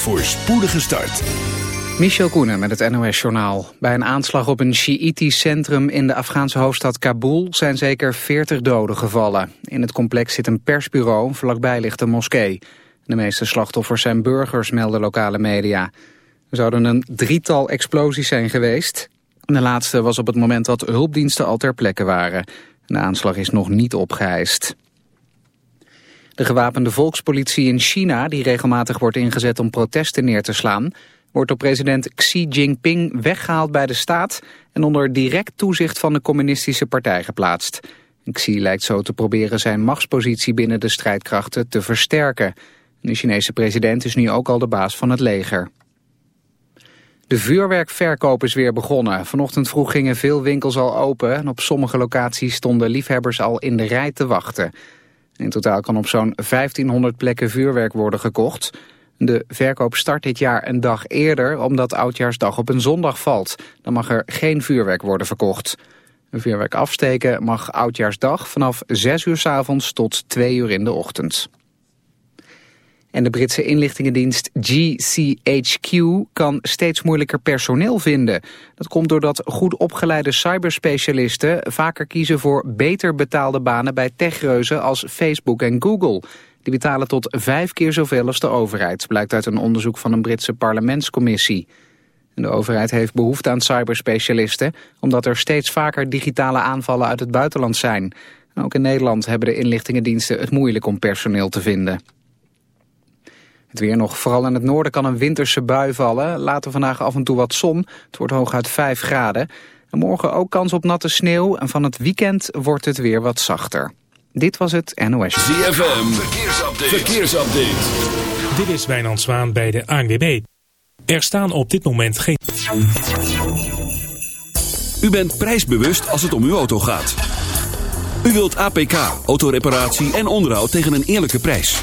voor spoedige start. Michel Koenen met het NOS-journaal. Bij een aanslag op een Sjiïtisch centrum in de Afghaanse hoofdstad Kabul zijn zeker 40 doden gevallen. In het complex zit een persbureau, vlakbij ligt een moskee. De meeste slachtoffers zijn burgers, melden lokale media. Er zouden een drietal explosies zijn geweest. De laatste was op het moment dat hulpdiensten al ter plekke waren. De aanslag is nog niet opgeheist. De gewapende volkspolitie in China, die regelmatig wordt ingezet om protesten neer te slaan, wordt door president Xi Jinping weggehaald bij de staat en onder direct toezicht van de communistische partij geplaatst. Xi lijkt zo te proberen zijn machtspositie binnen de strijdkrachten te versterken. De Chinese president is nu ook al de baas van het leger. De vuurwerkverkoop is weer begonnen. Vanochtend vroeg gingen veel winkels al open en op sommige locaties stonden liefhebbers al in de rij te wachten. In totaal kan op zo'n 1500 plekken vuurwerk worden gekocht. De verkoop start dit jaar een dag eerder omdat Oudjaarsdag op een zondag valt. Dan mag er geen vuurwerk worden verkocht. Een vuurwerk afsteken mag Oudjaarsdag vanaf 6 uur s avonds tot 2 uur in de ochtend. En de Britse inlichtingendienst GCHQ kan steeds moeilijker personeel vinden. Dat komt doordat goed opgeleide cyberspecialisten vaker kiezen voor beter betaalde banen bij techreuzen als Facebook en Google. Die betalen tot vijf keer zoveel als de overheid, blijkt uit een onderzoek van een Britse parlementscommissie. De overheid heeft behoefte aan cyberspecialisten, omdat er steeds vaker digitale aanvallen uit het buitenland zijn. ook in Nederland hebben de inlichtingendiensten het moeilijk om personeel te vinden. Het weer nog. Vooral in het noorden kan een winterse bui vallen. Later vandaag af en toe wat zon. Het wordt hooguit 5 graden. En morgen ook kans op natte sneeuw. En van het weekend wordt het weer wat zachter. Dit was het NOS. ZFM. Verkeersupdate. Verkeersupdate. Dit is Wijnand Zwaan bij de ANWB. Er staan op dit moment geen... U bent prijsbewust als het om uw auto gaat. U wilt APK, autoreparatie en onderhoud tegen een eerlijke prijs.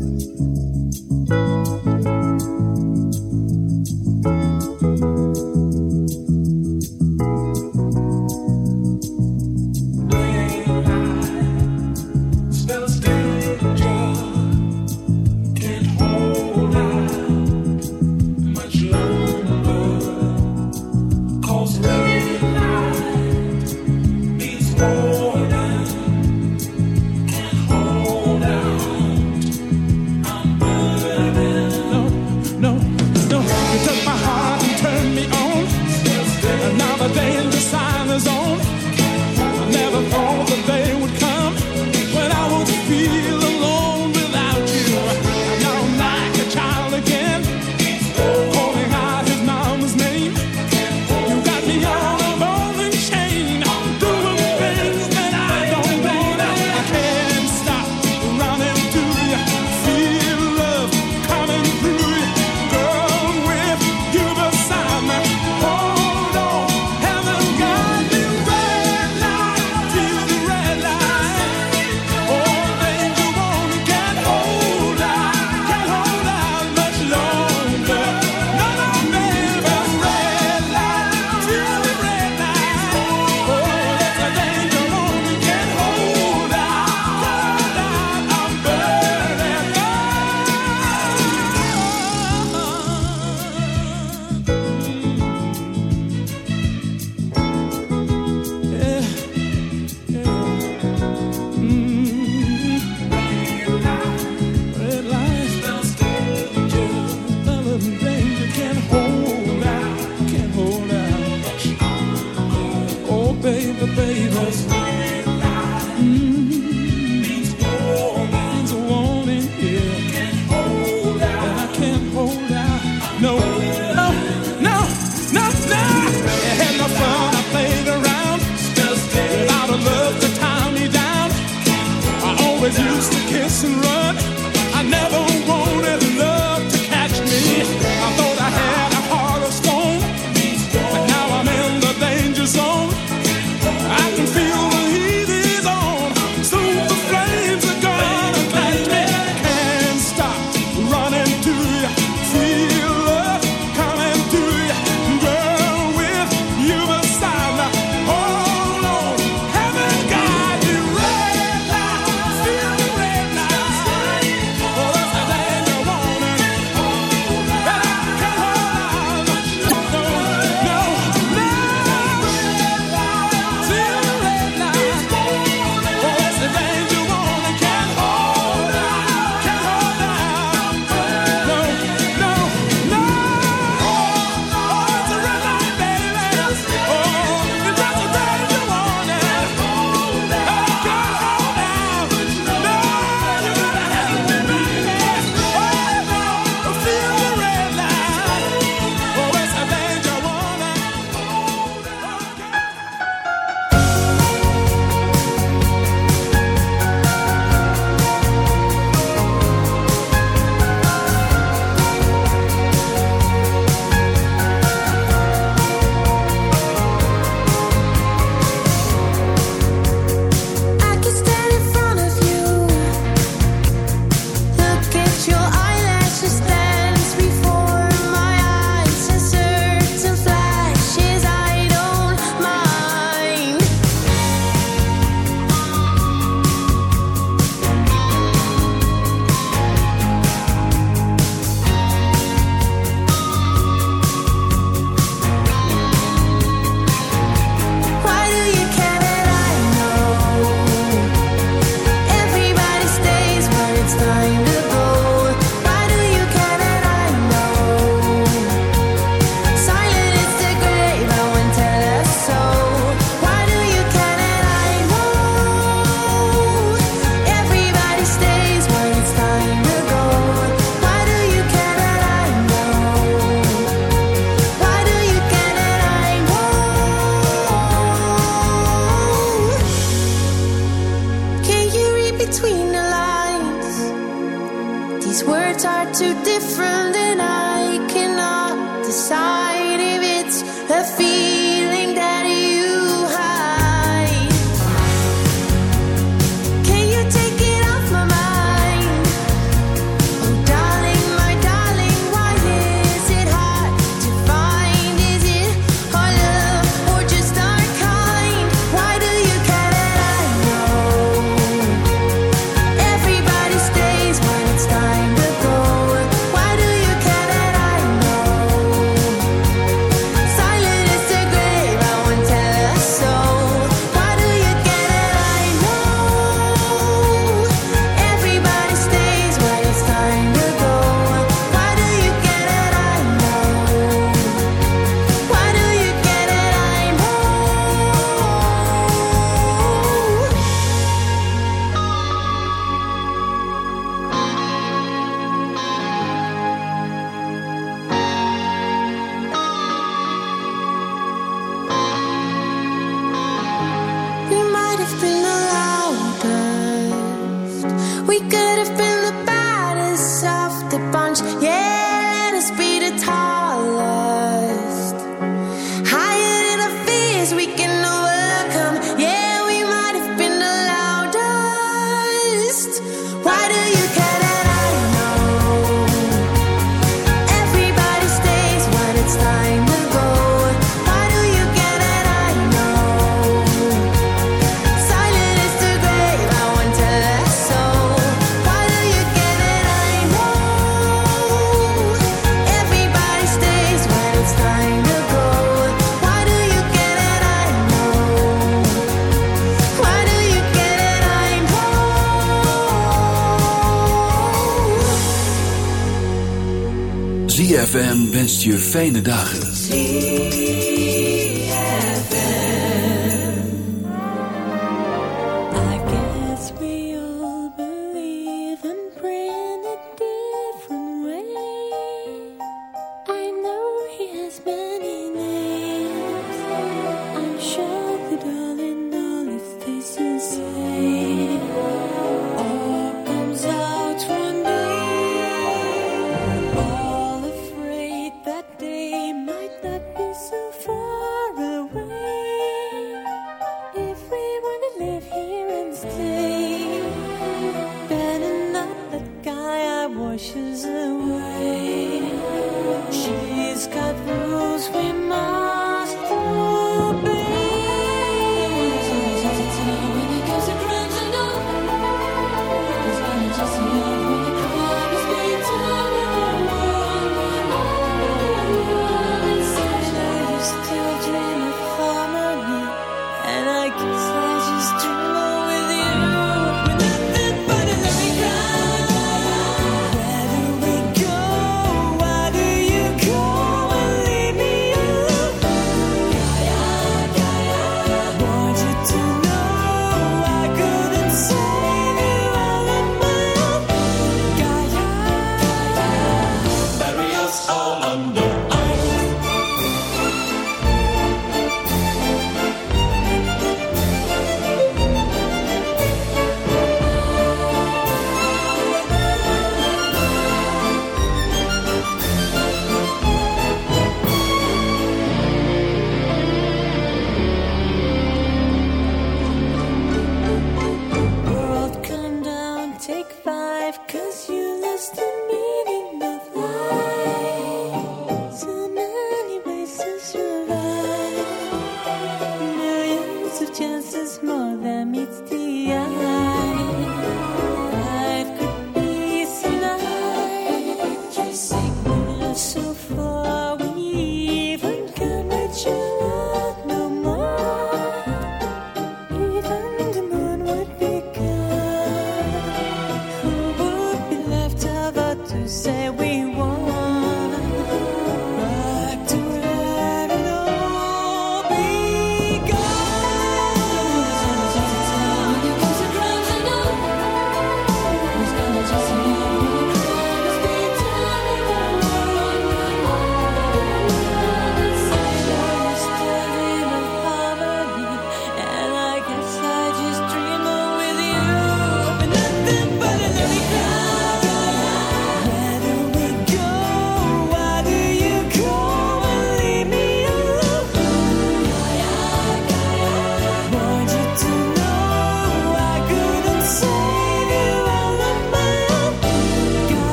Fijne dagen.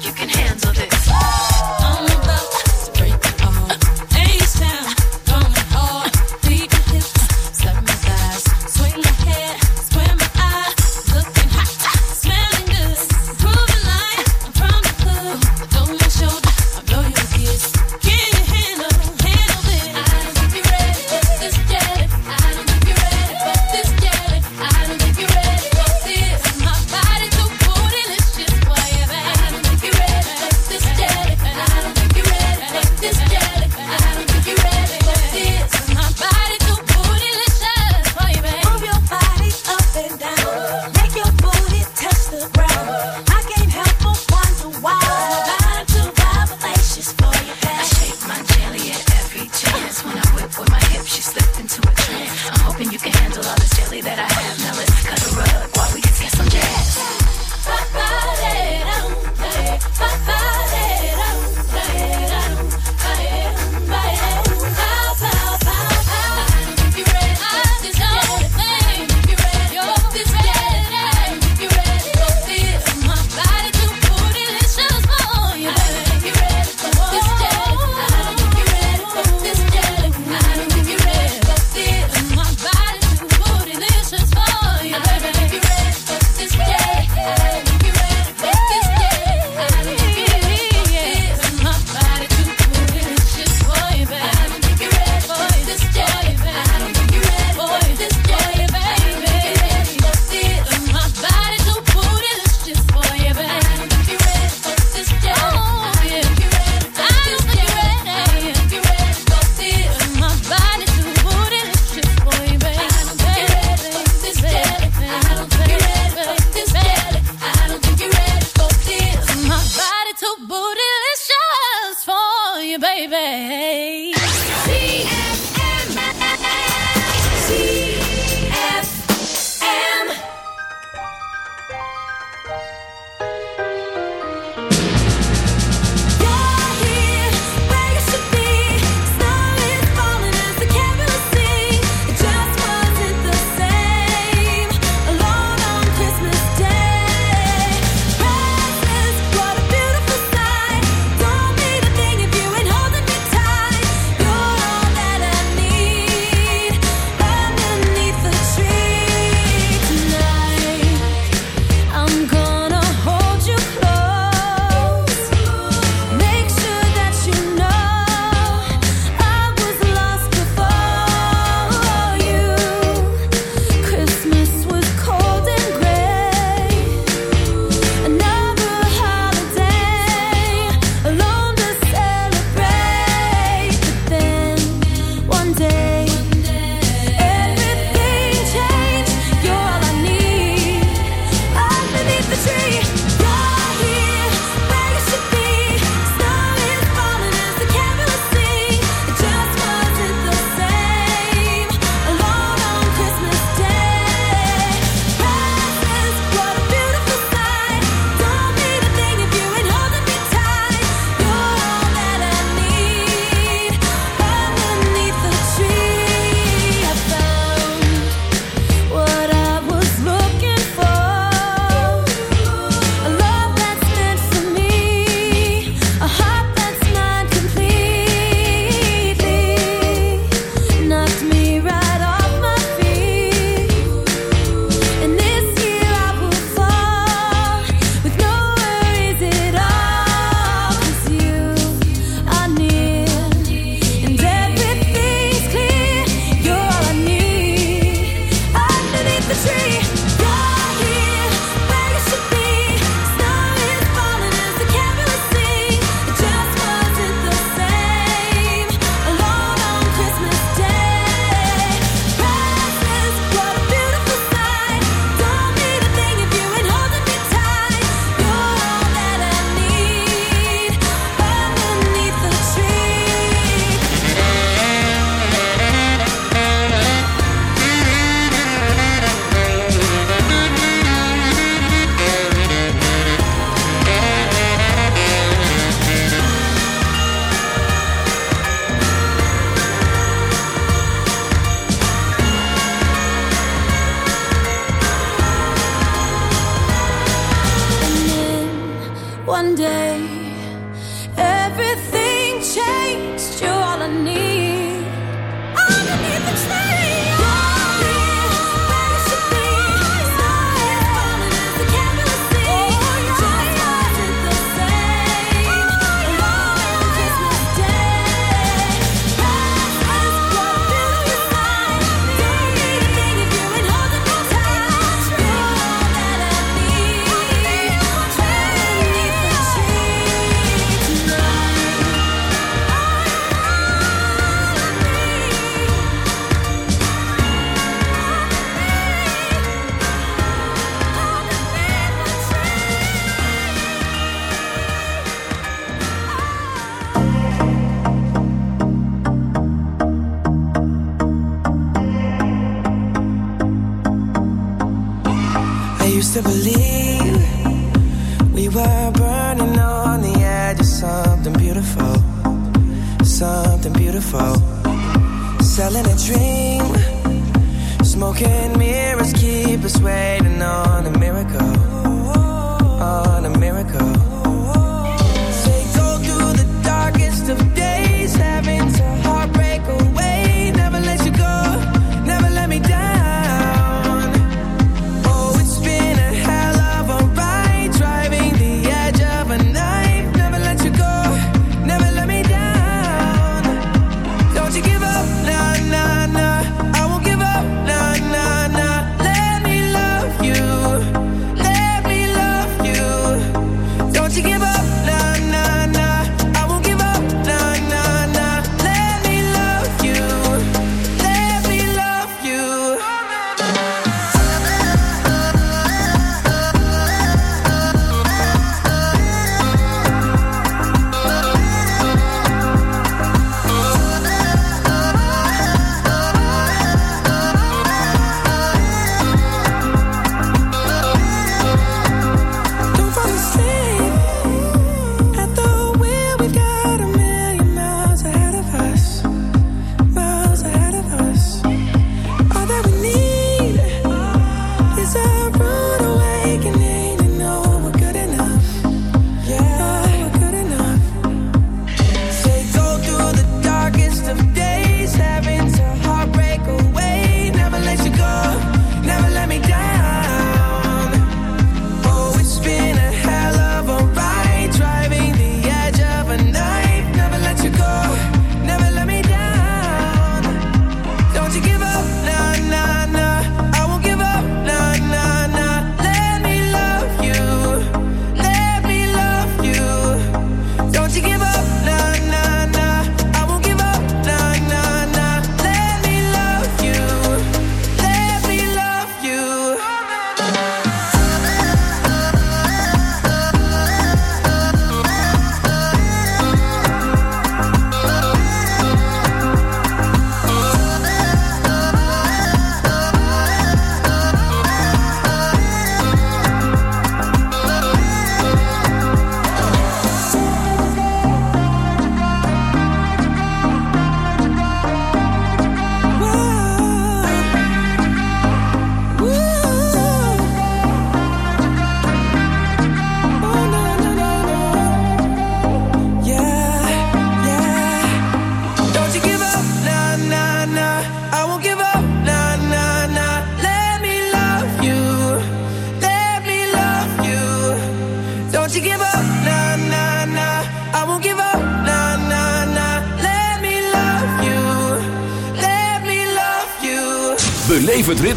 You can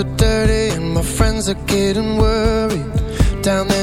are dirty and my friends are getting worried. Down there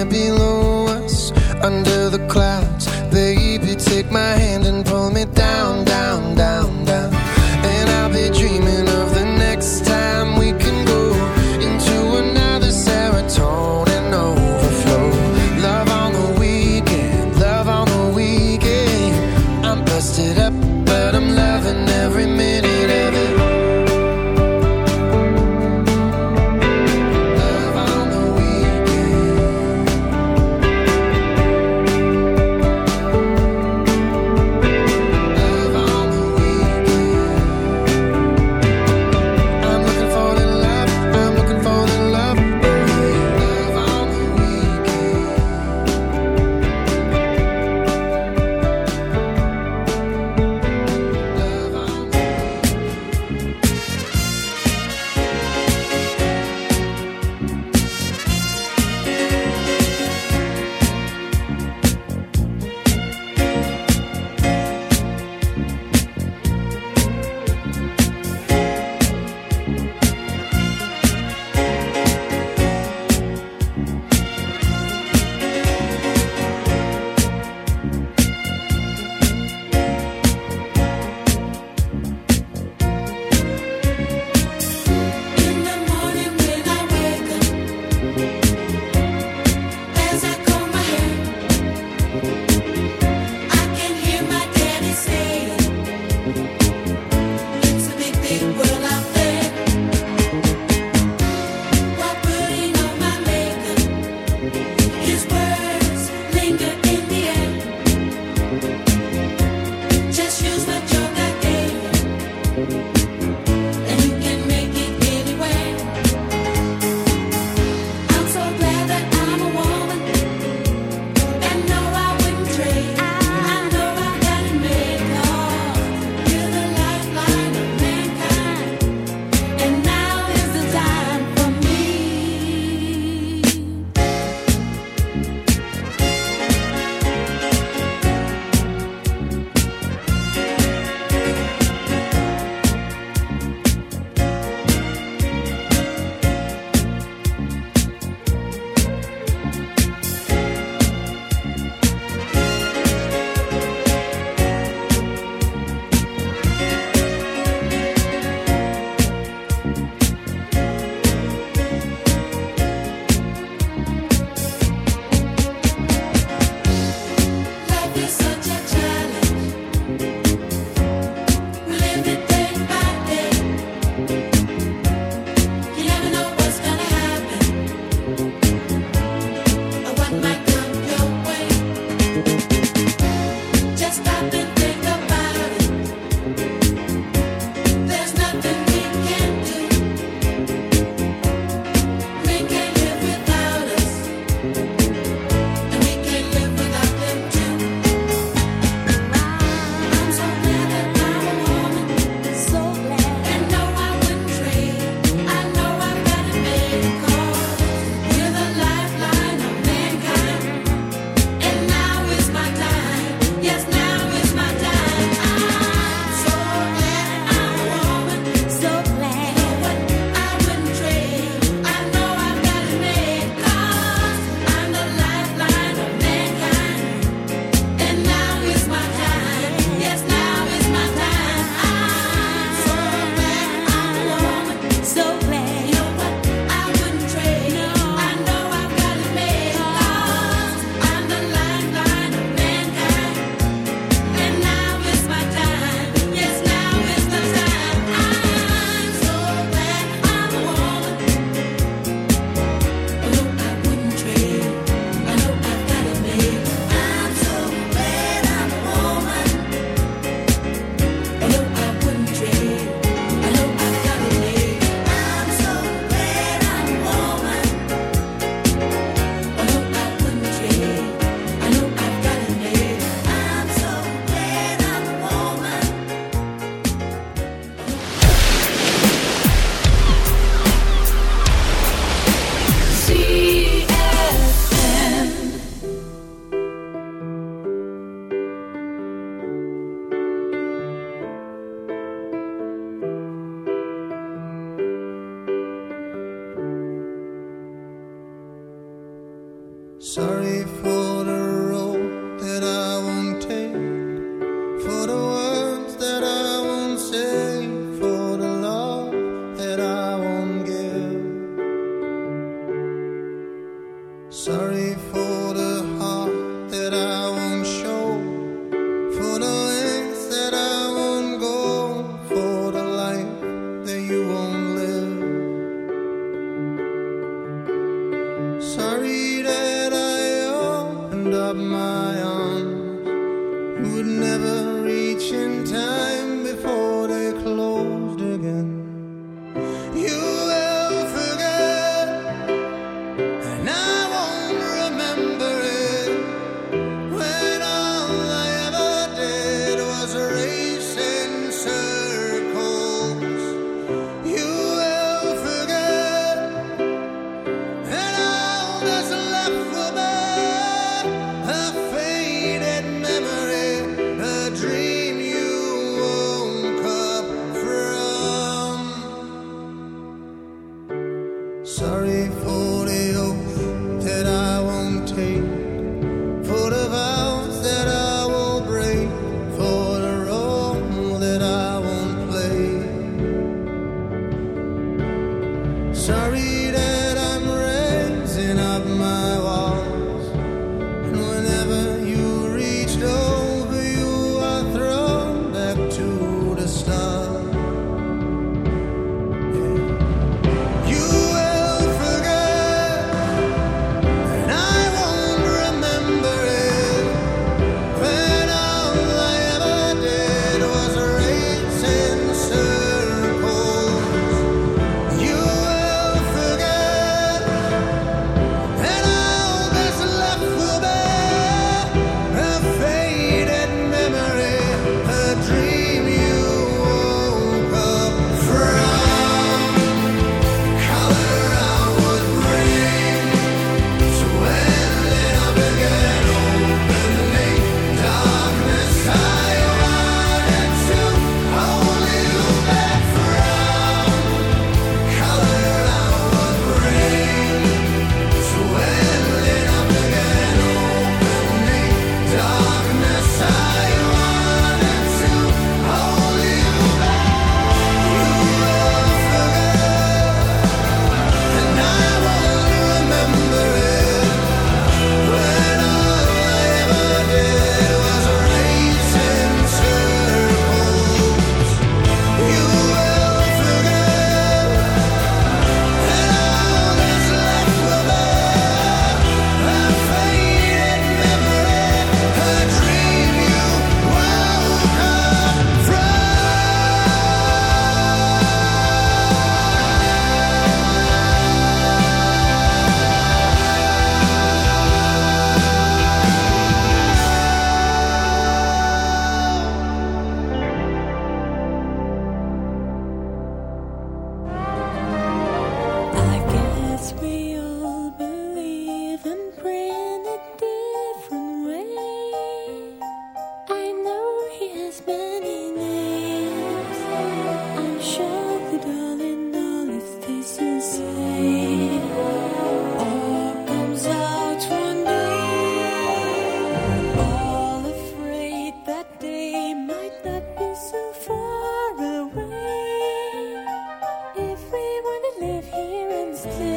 please.